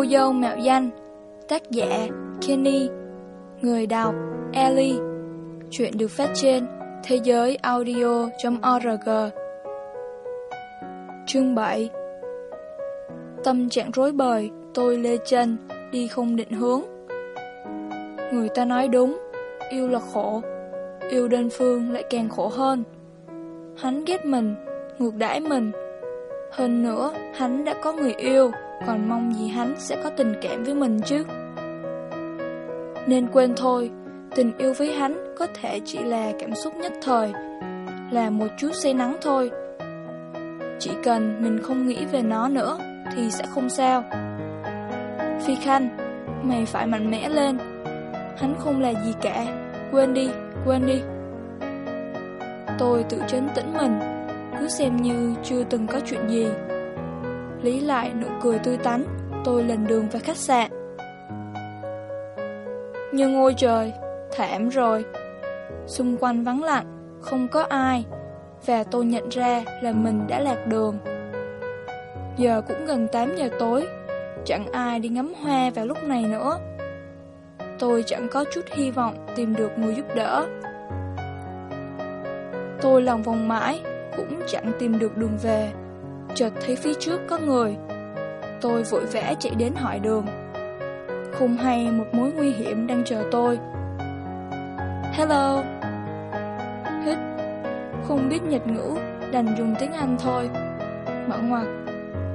Cô dâu mạo danh Tác giả Kenny Người đọc Ellie Chuyện được phát trên thế giới audio.org Chương 7 Tâm trạng rối bời, tôi lê chân, đi không định hướng. Người ta nói đúng, yêu là khổ, yêu đơn phương lại càng khổ hơn. Hắn ghét mình, ngược đãi mình. Hơn nữa, hắn đã có người yêu, còn mong gì hắn sẽ có tình cảm với mình chứ. Nên quên thôi, tình yêu với hắn có thể chỉ là cảm xúc nhất thời, là một chút say nắng thôi. Chỉ cần mình không nghĩ về nó nữa thì sẽ không sao. Phi Khanh, mày phải mạnh mẽ lên. Hắn không là gì cả, quên đi, quên đi. Tôi tự chấn tĩnh mình, cứ xem như chưa từng có chuyện gì. Lý lại nụ cười tươi tắn, tôi lần đường về khách sạn. Nhưng ôi trời, thảm rồi. Xung quanh vắng lặng, không có ai, và tôi nhận ra là mình đã lạc đường. Giờ cũng gần 8 giờ tối, chẳng ai đi ngắm hoa vào lúc này nữa. Tôi chẳng có chút hy vọng tìm được người giúp đỡ. Tôi lòng vòng mãi, cũng chẳng tìm được đường về. Chợt thấy phía trước có người. Tôi vội vã chạy đến hỏi đường. Không hay một mối nguy hiểm đang chờ tôi. Hello. Hít. Không biết nhật ngữ, đành dùng tiếng Anh thôi. Mở ngoặc.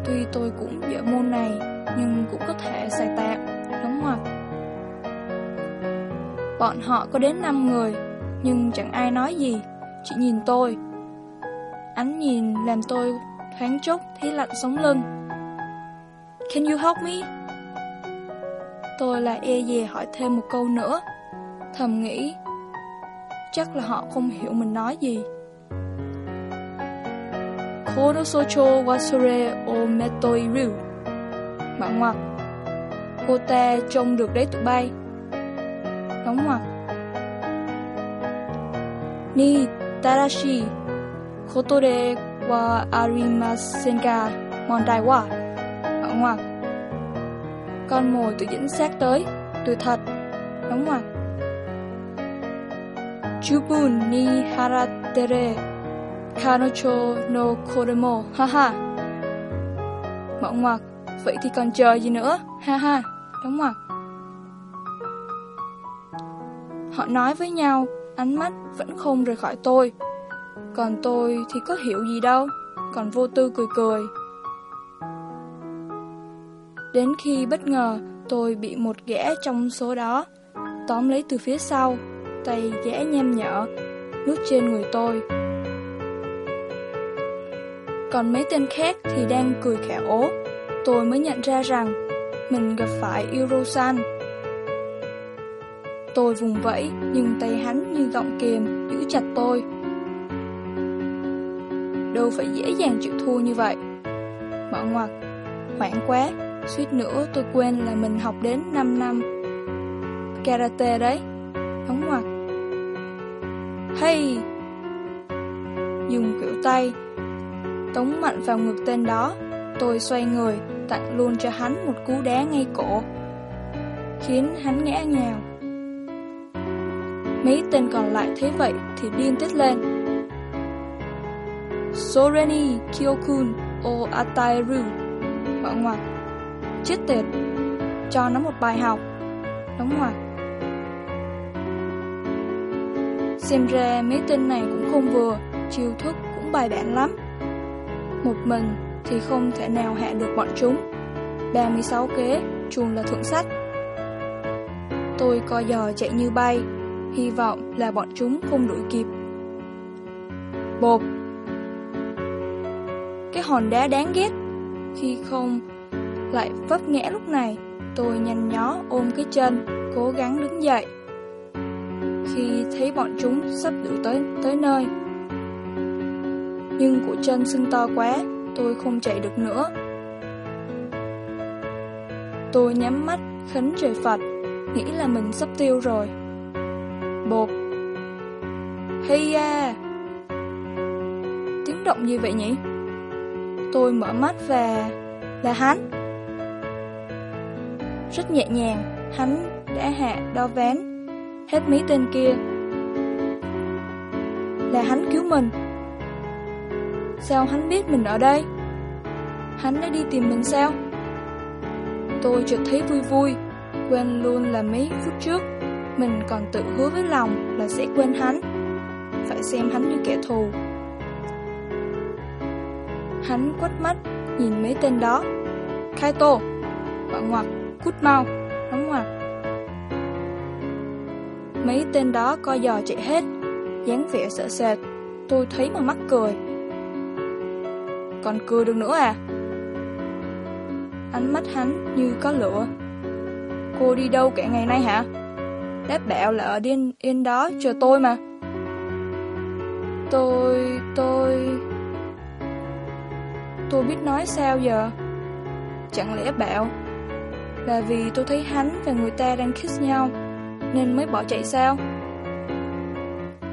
Tuy tôi cũng dở môn này, nhưng cũng có thể xài tạm, đóng ngoặc. Bọn họ có đến 5 người, nhưng chẳng ai nói gì, chỉ nhìn tôi. Ánh nhìn làm tôi thoáng chốc thấy lạnh sống lưng. Can you help me? Tôi lại e dè hỏi thêm một câu nữa. Thầm nghĩ, chắc là họ không hiểu mình nói gì. Kono socho wasure o metoiru. Mạng ngoặc. Cô ta trông được đấy tụi bay. Đóng ngoặc. Ni tarashi koto và wa arimasen ga mondai wa. Ngoặc. Con mồi từ dẫn xác tới, từ thật. Đóng ngoặc. Chubun ni haratere Kanocho no Koremo, ha ha. Mở ngoặc, vậy thì còn chờ gì nữa, ha ha, đóng ngoặc. Họ nói với nhau, ánh mắt vẫn không rời khỏi tôi. Còn tôi thì có hiểu gì đâu, còn vô tư cười cười. Đến khi bất ngờ, tôi bị một gã trong số đó tóm lấy từ phía sau, tay gã nhem nhở, nước trên người tôi. Còn mấy tên khác thì đang cười khẽ ố Tôi mới nhận ra rằng Mình gặp phải Eurosan Tôi vùng vẫy Nhưng tay hắn như gọng kềm Giữ chặt tôi Đâu phải dễ dàng chịu thua như vậy. Mở ngoặt, Hoảng quá Suýt nữa tôi quên là mình học đến 5 năm Karate đấy. Đóng ngoặt. Hey Dùng kiểu tay Tống mạnh vào ngực tên đó. Tôi xoay người Tặng luôn cho hắn một cú đá ngay cổ Khiến hắn ngã nhào. Mấy tên còn lại thấy vậy Thì điên tiết lên. Soreni Kyokun o Atairu Mở ngoặc Chết tiệt Cho nó một bài học. Đóng ngoặc Xem ra mấy tên này cũng không vừa Chiêu thức cũng bài bản lắm. Một mình thì không thể nào hạ được bọn chúng. 36 kế, chuồng là thượng sách. Tôi co giò chạy như bay Hy vọng là bọn chúng không đuổi kịp. Bột cái hòn đá đáng ghét Khi không lại vấp ngã lúc này Tôi nhanh nhó ôm cái chân Cố gắng đứng dậy Khi thấy bọn chúng sắp đuổi tới tới nơi nhưng của chân sưng to quá, tôi không chạy được nữa. Tôi nhắm mắt, khấn trời Phật, nghĩ là mình sắp tiêu rồi. Bột Hay à Tiếng động gì vậy nhỉ? Tôi mở mắt và... là hắn Rất nhẹ nhàng, hắn đã hạ đo ván hết mấy tên kia. Là hắn cứu mình. Sao hắn biết mình ở đây? Hắn đã đi tìm mình sao? Tôi chợt thấy vui vui, quên luôn là mấy phút trước mình còn tự hứa với lòng là sẽ quên hắn Phải xem hắn như kẻ thù Hắn quất mắt, Nhìn mấy tên đó. Khai tô bọn ngoặc Cút mau hắn ngoặc Mấy tên đó co giò chạy hết, dáng vẻ sợ sệt, Tôi thấy mà mắc cười. Còn cười được nữa à? Ánh mắt hắn như có lửa. Cô đi đâu cả ngày nay hả? Đáp bạo là ở điên yên đó chờ tôi mà. Tôi... tôi... Tôi biết nói sao giờ Chẳng lẽ bảo Là vì tôi thấy hắn và người ta đang kiss nhau Nên mới bỏ chạy sao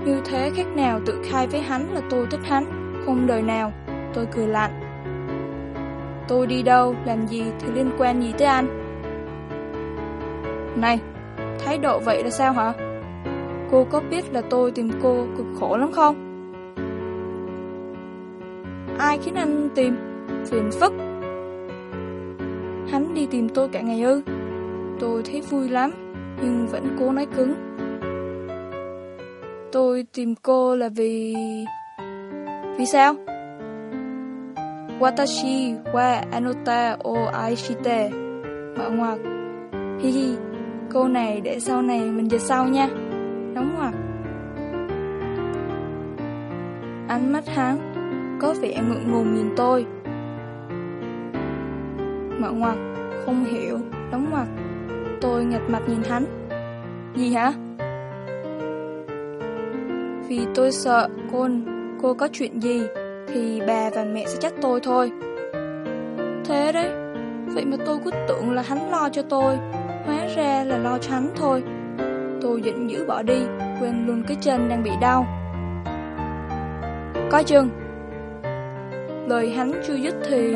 Như thế khác nào tự khai với hắn là tôi thích hắn Không đời nào Tôi cười lạnh Tôi đi đâu, làm gì thì liên quan gì tới anh Này Thái độ vậy là sao hả? Cô có biết là tôi tìm cô cực khổ lắm không? Ai khiến anh tìm? Phiền phức? Hắn đi tìm tôi cả ngày ư? Tôi thấy vui lắm, Nhưng vẫn cố nói cứng. Tôi tìm cô là vì... Vì sao? Watashi wa anota o aishite. Mở ngoặc. Hi hi, Câu này để sau này mình dịch sau nha. Đóng ngoặc. Ánh mắt hắn có vẻ ngượng ngùng nhìn tôi. Mở ngoặc, Không hiểu, Đóng ngoặc. Tôi nghịch mặt nhìn hắn. Gì hả? Vì tôi sợ cô Cô có chuyện gì, Thì bà và mẹ sẽ trách tôi thôi. Thế đấy, Vậy mà tôi cứ tưởng là hắn lo cho tôi. Hóa ra là lo cho hắn thôi. Tôi giận dữ bỏ đi, Quên luôn cái chân đang bị đau. Coi chừng? Lời hắn chưa dứt thì